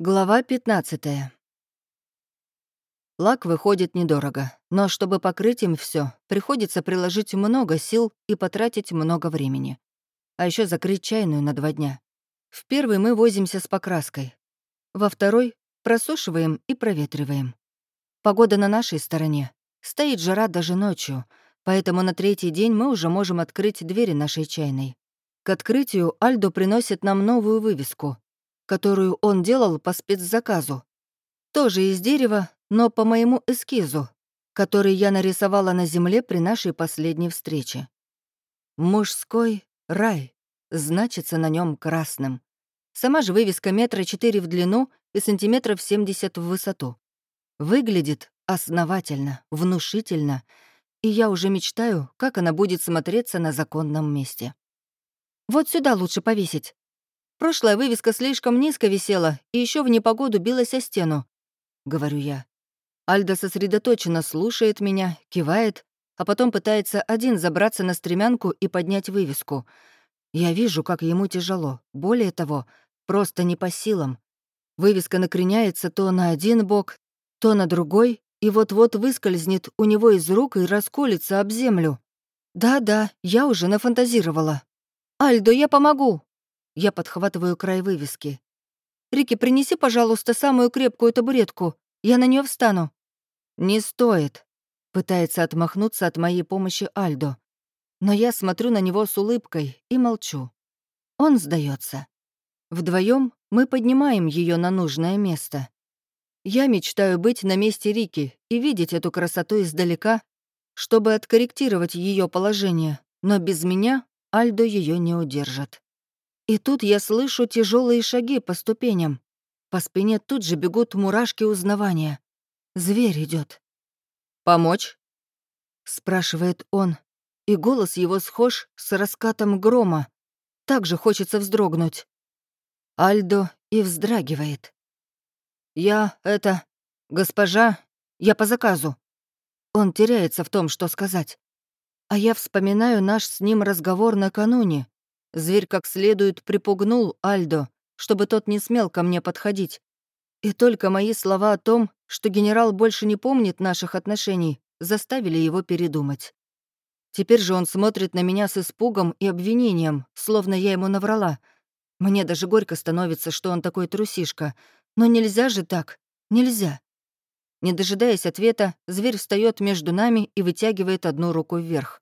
Глава 15 Лак выходит недорого, но чтобы покрыть им все, приходится приложить много сил и потратить много времени. А еще закрыть чайную на два дня. В первый мы возимся с покраской. Во второй — просушиваем и проветриваем. Погода на нашей стороне. Стоит жара даже ночью, поэтому на третий день мы уже можем открыть двери нашей чайной. К открытию Альдо приносит нам новую вывеску — которую он делал по спецзаказу. Тоже из дерева, но по моему эскизу, который я нарисовала на земле при нашей последней встрече. «Мужской рай» значится на нем красным. Сама же вывеска метра четыре в длину и сантиметров семьдесят в высоту. Выглядит основательно, внушительно, и я уже мечтаю, как она будет смотреться на законном месте. «Вот сюда лучше повесить», Прошлая вывеска слишком низко висела и еще в непогоду билась о стену», — говорю я. Альда сосредоточенно слушает меня, кивает, а потом пытается один забраться на стремянку и поднять вывеску. Я вижу, как ему тяжело. Более того, просто не по силам. Вывеска накреняется то на один бок, то на другой, и вот-вот выскользнет у него из рук и расколется об землю. Да-да, я уже нафантазировала. «Альдо, я помогу!» Я подхватываю край вывески. «Рики, принеси, пожалуйста, самую крепкую табуретку. Я на нее встану». «Не стоит», — пытается отмахнуться от моей помощи Альдо. Но я смотрю на него с улыбкой и молчу. Он сдается. Вдвоем мы поднимаем ее на нужное место. Я мечтаю быть на месте Рики и видеть эту красоту издалека, чтобы откорректировать ее положение, но без меня Альдо ее не удержит. И тут я слышу тяжелые шаги по ступеням. По спине тут же бегут мурашки узнавания. Зверь идет. «Помочь?» — спрашивает он, и голос его схож с раскатом грома. Так же хочется вздрогнуть. Альдо и вздрагивает. «Я, это... Госпожа, я по заказу». Он теряется в том, что сказать. А я вспоминаю наш с ним разговор накануне, Зверь как следует припугнул Альдо, чтобы тот не смел ко мне подходить. И только мои слова о том, что генерал больше не помнит наших отношений, заставили его передумать. Теперь же он смотрит на меня с испугом и обвинением, словно я ему наврала. Мне даже горько становится, что он такой трусишка. Но нельзя же так. Нельзя. Не дожидаясь ответа, зверь встает между нами и вытягивает одну руку вверх.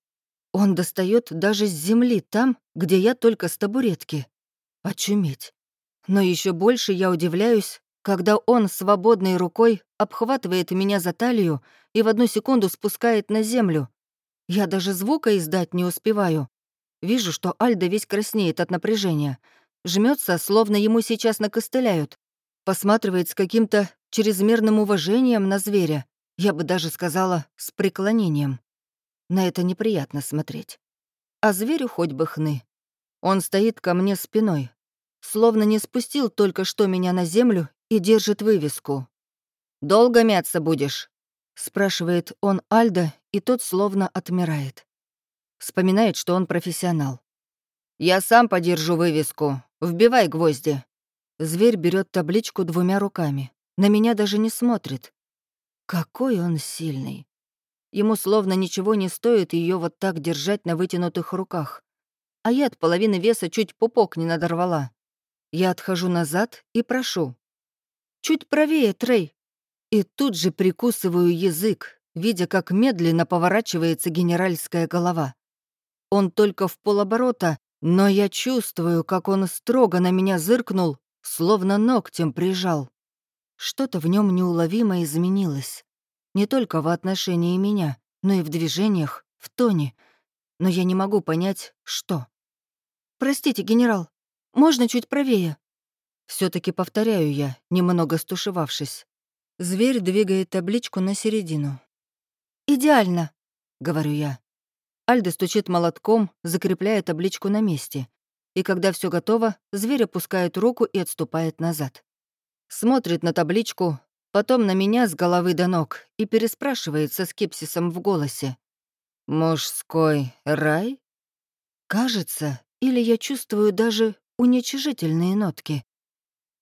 Он достает даже с земли там, где я только с табуретки. Очуметь. Но еще больше я удивляюсь, когда он свободной рукой обхватывает меня за талию и в одну секунду спускает на землю. Я даже звука издать не успеваю. Вижу, что Альда весь краснеет от напряжения. Жмется, словно ему сейчас накостыляют. Посматривает с каким-то чрезмерным уважением на зверя. Я бы даже сказала, с преклонением. На это неприятно смотреть. А зверю хоть бы хны. Он стоит ко мне спиной, словно не спустил только что меня на землю и держит вывеску. «Долго мяться будешь?» — спрашивает он Альда, и тот словно отмирает. Вспоминает, что он профессионал. «Я сам подержу вывеску. Вбивай гвозди». Зверь берет табличку двумя руками. На меня даже не смотрит. Какой он сильный. Ему словно ничего не стоит ее вот так держать на вытянутых руках. А я от половины веса чуть пупок не надорвала. Я отхожу назад и прошу. «Чуть правее, Трей!» И тут же прикусываю язык, видя, как медленно поворачивается генеральская голова. Он только в полоборота, но я чувствую, как он строго на меня зыркнул, словно ногтем прижал. Что-то в нем неуловимо изменилось. Не только в отношении меня, но и в движениях, в тоне. Но я не могу понять, что. «Простите, генерал, можно чуть правее?» все таки повторяю я, немного стушевавшись. Зверь двигает табличку на середину. «Идеально», — говорю я. Альда стучит молотком, закрепляя табличку на месте. И когда все готово, зверь опускает руку и отступает назад. Смотрит на табличку, потом на меня с головы до ног и переспрашивает со скепсисом в голосе. «Мужской рай?» Кажется, или я чувствую даже уничижительные нотки.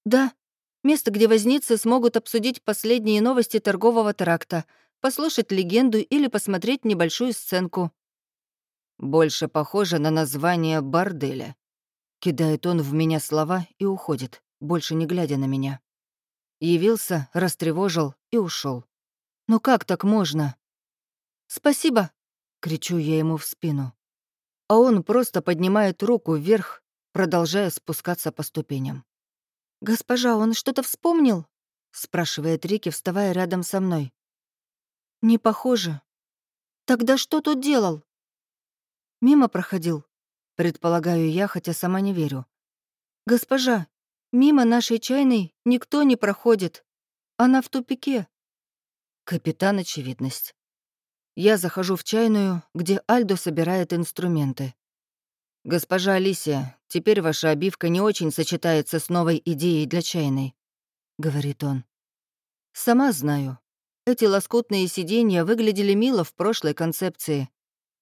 «Да», Место, где возницы смогут обсудить последние новости торгового тракта, послушать легенду или посмотреть небольшую сценку. Больше похоже на название борделя. Кидает он в меня слова и уходит, больше не глядя на меня. Явился, растревожил и ушел. Ну как так можно? «Спасибо!» — кричу я ему в спину. А он просто поднимает руку вверх, продолжая спускаться по ступеням. «Госпожа, он что-то вспомнил?» — спрашивает Рики, вставая рядом со мной. «Не похоже. Тогда что тут делал?» «Мимо проходил», — предполагаю я, хотя сама не верю. «Госпожа, мимо нашей чайной никто не проходит. Она в тупике». Капитан Очевидность. Я захожу в чайную, где Альдо собирает инструменты. «Госпожа Алисия, теперь ваша обивка не очень сочетается с новой идеей для чайной», — говорит он. «Сама знаю. Эти лоскутные сиденья выглядели мило в прошлой концепции.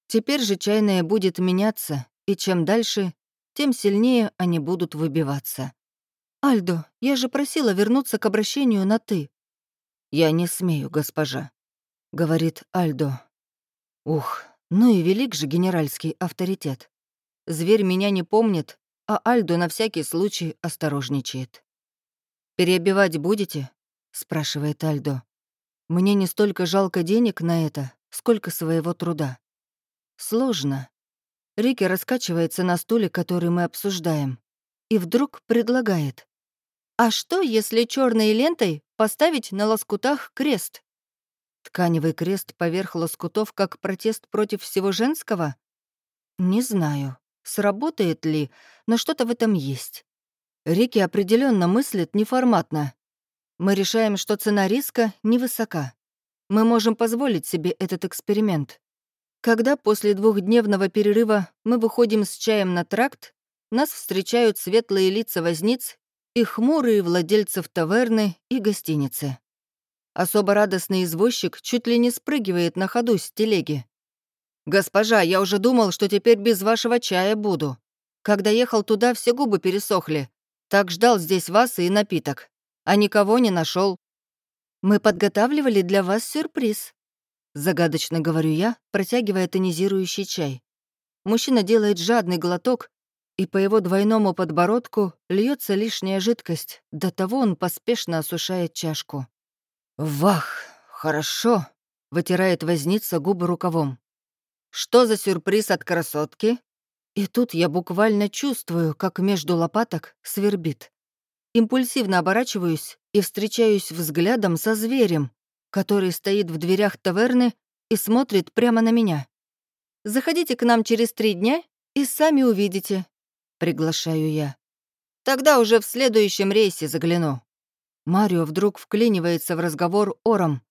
Теперь же чайная будет меняться, и чем дальше, тем сильнее они будут выбиваться. «Альдо, я же просила вернуться к обращению на «ты». «Я не смею, госпожа», — говорит Альдо. «Ух, ну и велик же генеральский авторитет». Зверь меня не помнит, а Альдо на всякий случай осторожничает. «Перебивать будете?» — спрашивает Альдо. «Мне не столько жалко денег на это, сколько своего труда». «Сложно». Рики раскачивается на стуле, который мы обсуждаем, и вдруг предлагает. «А что, если черной лентой поставить на лоскутах крест?» Тканевый крест поверх лоскутов как протест против всего женского? Не знаю. Сработает ли, но что-то в этом есть. Рики определенно мыслит неформатно. Мы решаем, что цена риска невысока. Мы можем позволить себе этот эксперимент. Когда после двухдневного перерыва мы выходим с чаем на тракт, нас встречают светлые лица возниц и хмурые владельцев таверны и гостиницы. Особо радостный извозчик чуть ли не спрыгивает на ходу с телеги. «Госпожа, я уже думал, что теперь без вашего чая буду. Когда ехал туда, все губы пересохли. Так ждал здесь вас и напиток. А никого не нашел. «Мы подготавливали для вас сюрприз», — загадочно говорю я, протягивая тонизирующий чай. Мужчина делает жадный глоток, и по его двойному подбородку льется лишняя жидкость. До того он поспешно осушает чашку. «Вах, хорошо», — вытирает возница губы рукавом. Что за сюрприз от красотки? И тут я буквально чувствую, как между лопаток свербит. Импульсивно оборачиваюсь и встречаюсь взглядом со зверем, который стоит в дверях таверны и смотрит прямо на меня. «Заходите к нам через три дня и сами увидите», — приглашаю я. «Тогда уже в следующем рейсе загляну». Марио вдруг вклинивается в разговор ором.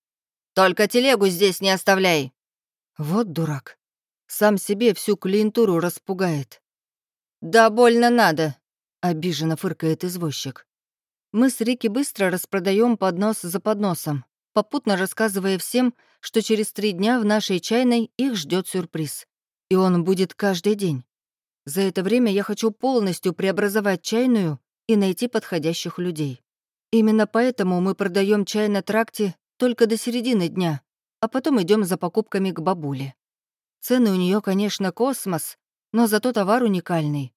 «Только телегу здесь не оставляй!» Вот дурак. Сам себе всю клиентуру распугает. «Да больно надо», — обиженно фыркает извозчик. Мы с Рики быстро распродаем поднос за подносом, попутно рассказывая всем, что через три дня в нашей чайной их ждет сюрприз. И он будет каждый день. За это время я хочу полностью преобразовать чайную и найти подходящих людей. Именно поэтому мы продаем чай на тракте только до середины дня, а потом идем за покупками к бабуле. Цены у нее, конечно, космос, но зато товар уникальный.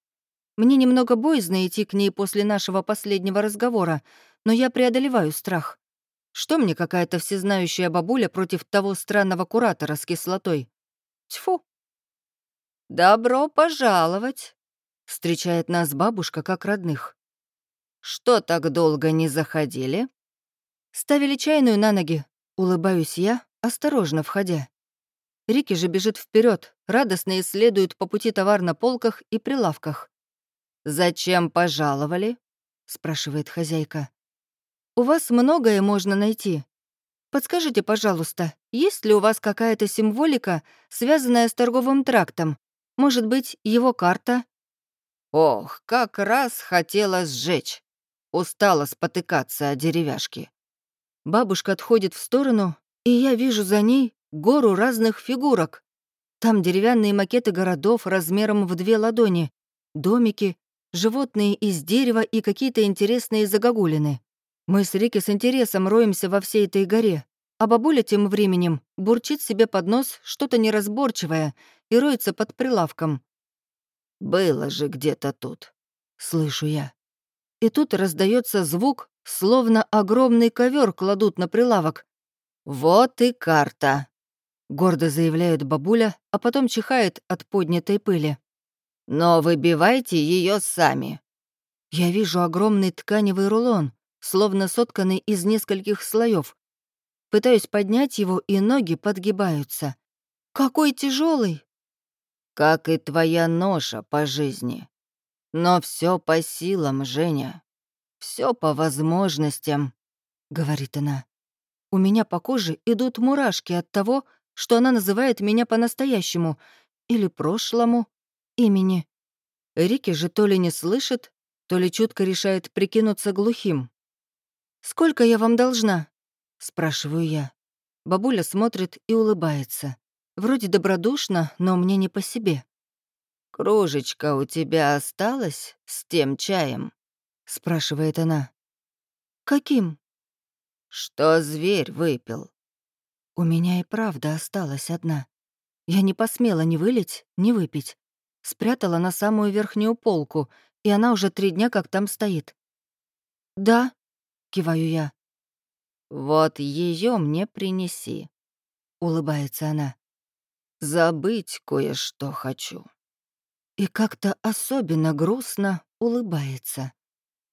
Мне немного боязно идти к ней после нашего последнего разговора, но я преодолеваю страх. Что мне какая-то всезнающая бабуля против того странного куратора с кислотой? Тьфу! «Добро пожаловать!» — встречает нас бабушка как родных. «Что так долго не заходили?» Ставили чайную на ноги. Улыбаюсь я, осторожно входя. Рики же бежит вперед, радостно исследует по пути товар на полках и прилавках. «Зачем пожаловали?» — спрашивает хозяйка. «У вас многое можно найти. Подскажите, пожалуйста, есть ли у вас какая-то символика, связанная с торговым трактом? Может быть, его карта?» «Ох, как раз хотела сжечь. Устала спотыкаться о деревяшке». Бабушка отходит в сторону, и я вижу за ней гору разных фигурок. Там деревянные макеты городов размером в две ладони, домики, животные из дерева и какие-то интересные загогулины. Мы с Рики с интересом роемся во всей этой горе, а бабуля тем временем бурчит себе под нос что-то неразборчивое и роется под прилавком. «Было же где-то тут», — слышу я. И тут раздается звук, словно огромный ковер кладут на прилавок. «Вот и карта», — гордо заявляет бабуля, а потом чихает от поднятой пыли. «Но выбивайте ее сами». Я вижу огромный тканевый рулон, словно сотканный из нескольких слоев. Пытаюсь поднять его, и ноги подгибаются. Какой тяжелый! Как и твоя ноша по жизни. Но все по силам, Женя. Все по возможностям, говорит она. У меня по коже идут мурашки от того, что она называет меня по-настоящему или прошлому имени. Рики же то ли не слышит, то ли чутко решает прикинуться глухим. «Сколько я вам должна?» — спрашиваю я. Бабуля смотрит и улыбается. Вроде добродушно, но мне не по себе. «Кружечка у тебя осталась с тем чаем?» — спрашивает она. «Каким?» «Что зверь выпил?» У меня и правда осталась одна. Я не посмела ни вылить, ни выпить. Спрятала на самую верхнюю полку, и она уже три дня как там стоит. «Да», — киваю я. «Вот ее мне принеси», — улыбается она. «Забыть кое-что хочу». И как-то особенно грустно улыбается.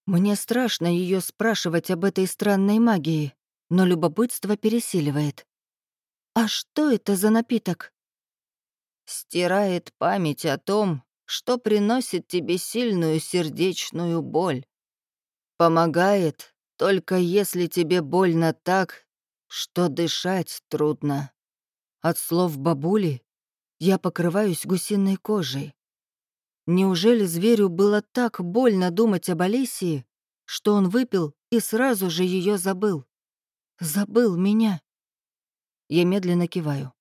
Мне страшно ее спрашивать об этой странной магии, но любопытство пересиливает. «А что это за напиток?» «Стирает память о том, что приносит тебе сильную сердечную боль. Помогает только если тебе больно так, что дышать трудно. От слов бабули я покрываюсь гусиной кожей. Неужели зверю было так больно думать об Алисии, что он выпил и сразу же ее забыл? Забыл меня. Я медленно киваю.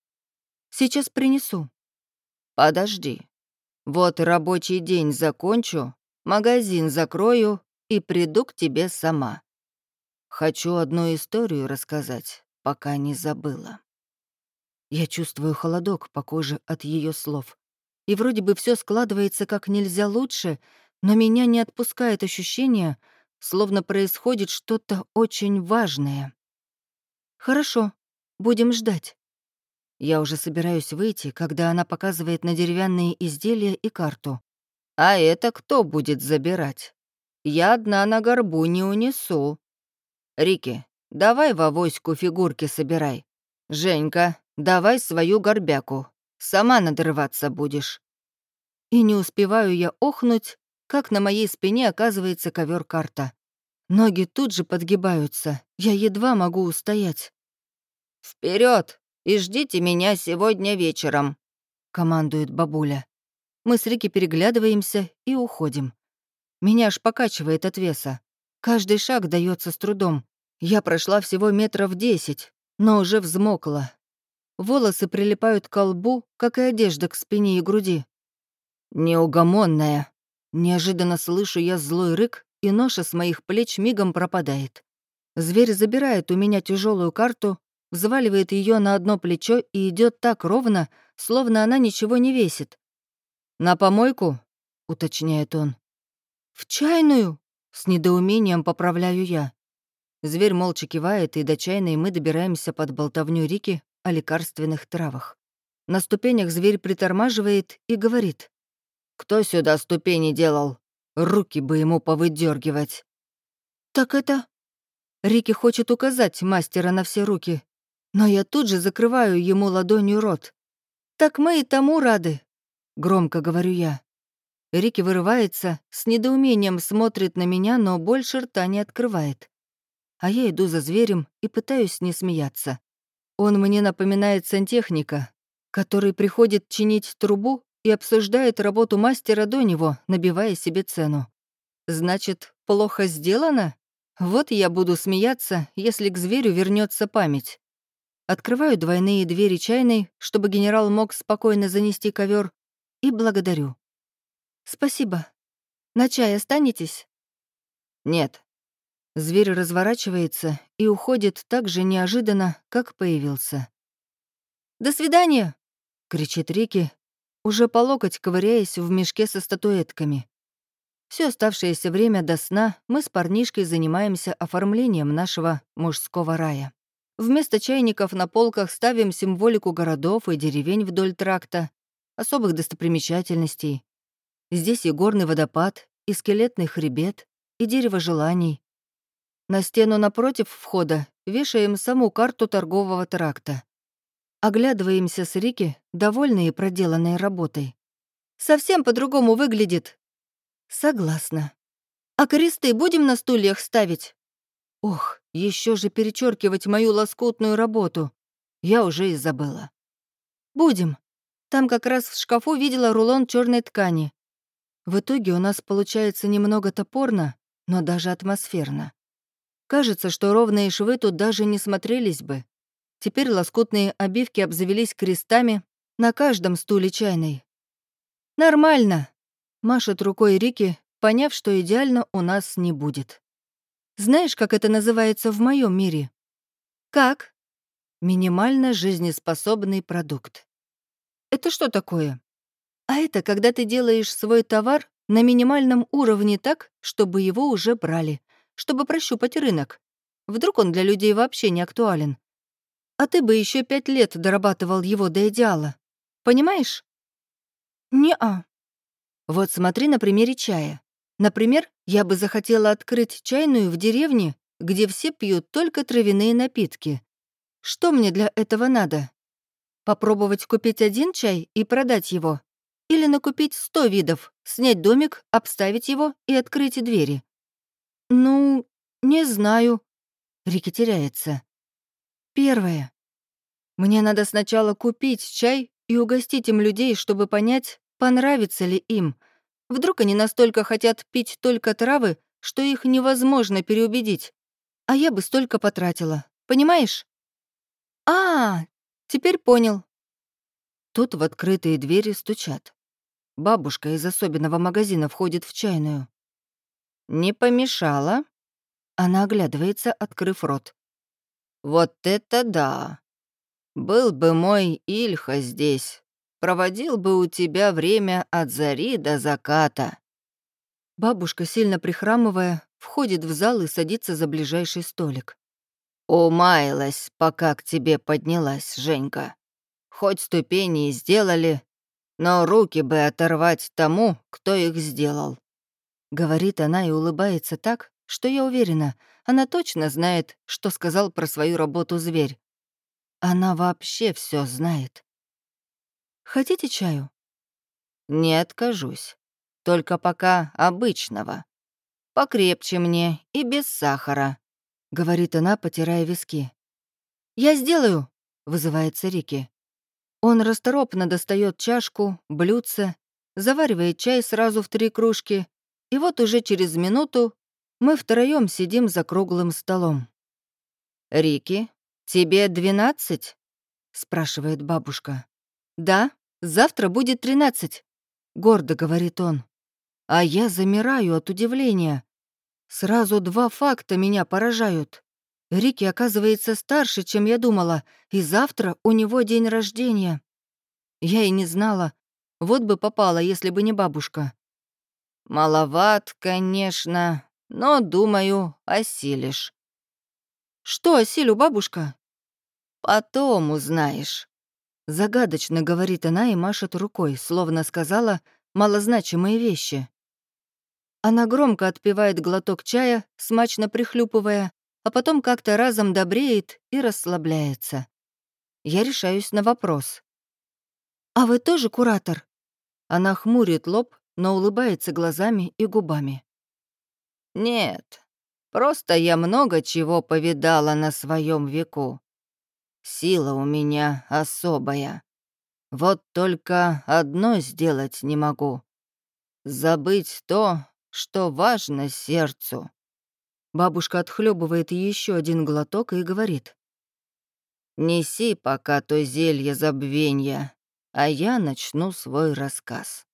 Сейчас принесу. Подожди. Вот рабочий день закончу, магазин закрою и приду к тебе сама. Хочу одну историю рассказать, пока не забыла. Я чувствую холодок по коже от ее слов. И вроде бы все складывается как нельзя лучше, но меня не отпускает ощущение, словно происходит что-то очень важное. Хорошо, будем ждать. Я уже собираюсь выйти, когда она показывает на деревянные изделия и карту. «А это кто будет забирать? Я одна на горбу не унесу», Рики, давай в авоську фигурки собирай. Женька, давай свою горбяку. Сама надрываться будешь. И не успеваю я охнуть, как на моей спине оказывается ковер карта. Ноги тут же подгибаются, я едва могу устоять. Вперед и ждите меня сегодня вечером», — командует бабуля. Мы с Рики переглядываемся и уходим. Меня аж покачивает от веса. Каждый шаг дается с трудом. Я прошла всего метров десять, но уже взмокла. Волосы прилипают к лбу, как и одежда к спине и груди. «Неугомонная!» Неожиданно слышу я злой рык, и ноша с моих плеч мигом пропадает. Зверь забирает у меня тяжелую карту, взваливает ее на одно плечо и идет так ровно, словно она ничего не весит. «На помойку?» — уточняет он. «В чайную?» С недоумением поправляю я. Зверь молча кивает, и до чайной мы добираемся под болтовню Рики о лекарственных травах. На ступенях зверь притормаживает и говорит. «Кто сюда ступени делал? Руки бы ему повыдергивать. «Так это...» Рики хочет указать мастера на все руки, но я тут же закрываю ему ладонью рот. «Так мы и тому рады», — громко говорю я. Рики вырывается, с недоумением смотрит на меня, но больше рта не открывает. А я иду за зверем и пытаюсь не смеяться. Он мне напоминает сантехника, который приходит чинить трубу и обсуждает работу мастера до него, набивая себе цену. Значит, плохо сделано? Вот я буду смеяться, если к зверю вернется память. Открываю двойные двери чайной, чтобы генерал мог спокойно занести ковер, и благодарю. «Спасибо. На чай останетесь?» «Нет». Зверь разворачивается и уходит так же неожиданно, как появился. «До свидания!» — кричит Рики, уже по локоть ковыряясь в мешке со статуэтками. Все оставшееся время до сна мы с парнишкой занимаемся оформлением нашего мужского рая. Вместо чайников на полках ставим символику городов и деревень вдоль тракта, особых достопримечательностей. Здесь и горный водопад, и скелетный хребет, и дерево желаний. На стену напротив входа вешаем саму карту торгового тракта. Оглядываемся с Рики, довольные проделанной работой. «Совсем по-другому выглядит», Согласна. А кресты будем на стульях ставить? Ох, еще же перечеркивать мою лоскутную работу. Я уже и забыла. Будем. Там как раз в шкафу видела рулон черной ткани. В итоге у нас получается немного топорно, но даже атмосферно. Кажется, что ровные швы тут даже не смотрелись бы. Теперь лоскутные обивки обзавелись крестами на каждом стуле чайной. «Нормально», Машет рукой Рики, поняв, что идеально у нас не будет. Знаешь, как это называется в моем мире? Как? Минимально жизнеспособный продукт. Это что такое? А это когда ты делаешь свой товар на минимальном уровне так, чтобы его уже брали, чтобы прощупать рынок. Вдруг он для людей вообще не актуален. А ты бы еще пять лет дорабатывал его до идеала. Понимаешь? Не-а. Вот смотри на примере чая. Например, я бы захотела открыть чайную в деревне, где все пьют только травяные напитки. Что мне для этого надо? Попробовать купить один чай и продать его? Или накупить сто видов, снять домик, обставить его и открыть двери? Ну, не знаю. Рики теряется. Первое. Мне надо сначала купить чай и угостить им людей, чтобы понять, понравится ли им. Вдруг они настолько хотят пить только травы, что их невозможно переубедить. А я бы столько потратила. Понимаешь? А, теперь понял. Тут в открытые двери стучат. Бабушка из особенного магазина входит в чайную. «Не помешала?» Она оглядывается, открыв рот. «Вот это да! Был бы мой Ильха здесь, проводил бы у тебя время от зари до заката». Бабушка, сильно прихрамывая, входит в зал и садится за ближайший столик. «Умаялась, пока к тебе поднялась, Женька. Хоть ступени и сделали, но руки бы оторвать тому, кто их сделал». Говорит она и улыбается так, что я уверена, она точно знает, что сказал про свою работу зверь. Она вообще все знает. Хотите чаю?» «Не откажусь. Только пока обычного. Покрепче мне и без сахара», — говорит она, потирая виски. «Я сделаю», — вызывается Рики. Он расторопно достает чашку, блюдце, заваривает чай сразу в три кружки, и вот уже через минуту мы втроем сидим за круглым столом. «Рики, тебе двенадцать?» — спрашивает бабушка. «Да, завтра будет тринадцать», — гордо говорит он. А я замираю от удивления. Сразу два факта меня поражают. Рики оказывается старше, чем я думала, и завтра у него день рождения. Я и не знала. Вот бы попала, если бы не бабушка. «Маловат, конечно, но, думаю, осилишь». «Что осилю, бабушка?» «Потом узнаешь». Загадочно говорит она и машет рукой, словно сказала малозначимые вещи. Она громко отпивает глоток чая, смачно прихлюпывая, а потом как-то разом добреет и расслабляется. Я решаюсь на вопрос. «А вы тоже куратор?» Она хмурит лоб, но улыбается глазами и губами. «Нет, просто я много чего повидала на своем веку. Сила у меня особая. Вот только одно сделать не могу. Забыть то, что важно сердцу. Бабушка отхлебывает еще один глоток и говорит. «Неси пока то зелье забвенья, а я начну свой рассказ.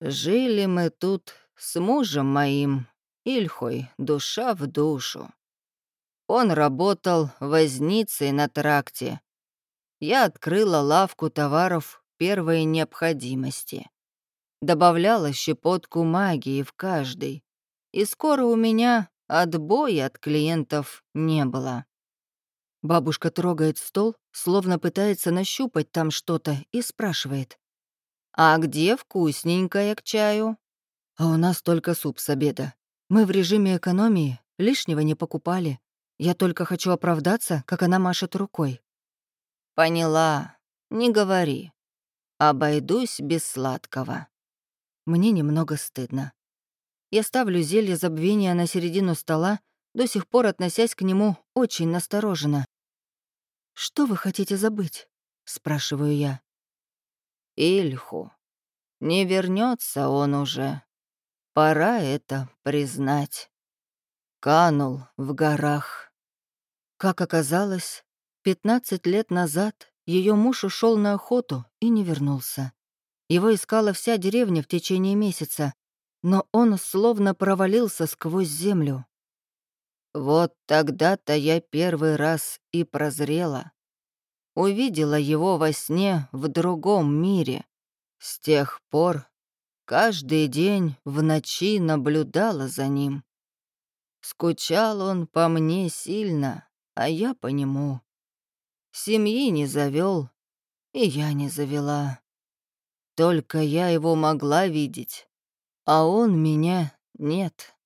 Жили мы тут с мужем моим Ильхой душа в душу. Он работал возницей на тракте. Я открыла лавку товаров первой необходимости. Добавляла щепотку магии в каждый. И скоро у меня отбоя от клиентов не было. Бабушка трогает стол, словно пытается нащупать там что-то, и спрашивает. «А где вкусненькое к чаю?» «А у нас только суп с обеда. Мы в режиме экономии, лишнего не покупали. Я только хочу оправдаться, как она машет рукой». «Поняла. Не говори. Обойдусь без сладкого». Мне немного стыдно. Я ставлю зелье забвения на середину стола, до сих пор относясь к нему очень настороженно. «Что вы хотите забыть?» — спрашиваю я. «Ильху. Не вернется он уже. Пора это признать. Канул в горах». Как оказалось, 15 лет назад ее муж ушел на охоту и не вернулся. Его искала вся деревня в течение месяца, но он словно провалился сквозь землю. Вот тогда-то я первый раз и прозрела. Увидела его во сне в другом мире. С тех пор каждый день в ночи наблюдала за ним. Скучал он по мне сильно, а я по нему. Семьи не завел, и я не завела. Только я его могла видеть, а он меня нет.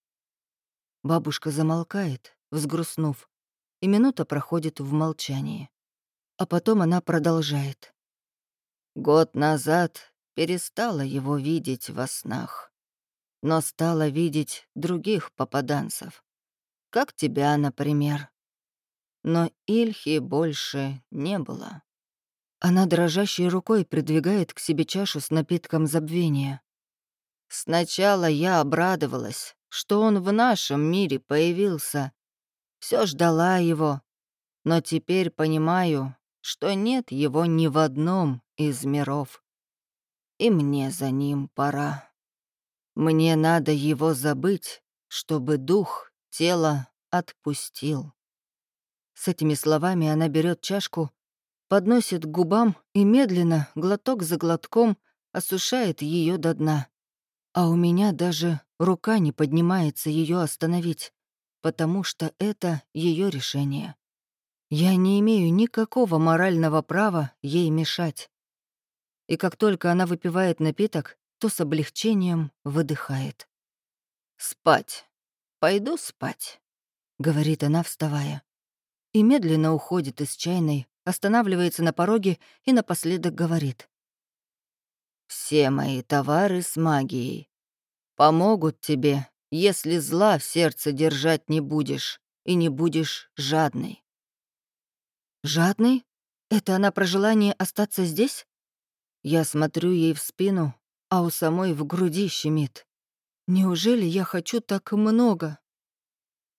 Бабушка замолкает, взгрустнув, и минута проходит в молчании. А потом она продолжает. Год назад перестала его видеть во снах, но стала видеть других попаданцев, как тебя, например. Но Ильхи больше не было. Она дрожащей рукой придвигает к себе чашу с напитком забвения. Сначала я обрадовалась, что он в нашем мире появился. Все ждала его, но теперь понимаю, что нет его ни в одном из миров. И мне за ним пора. Мне надо его забыть, чтобы дух тело отпустил. С этими словами она берет чашку, подносит к губам и медленно, глоток за глотком, осушает ее до дна. А у меня даже рука не поднимается ее остановить, потому что это ее решение. Я не имею никакого морального права ей мешать. И как только она выпивает напиток, то с облегчением выдыхает. «Спать. Пойду спать», — говорит она, вставая. И медленно уходит из чайной, останавливается на пороге и напоследок говорит. Все мои товары с магией помогут тебе, если зла в сердце держать не будешь и не будешь жадной. Жадной? Это она про желание остаться здесь? Я смотрю ей в спину, а у самой в груди щемит. Неужели я хочу так много?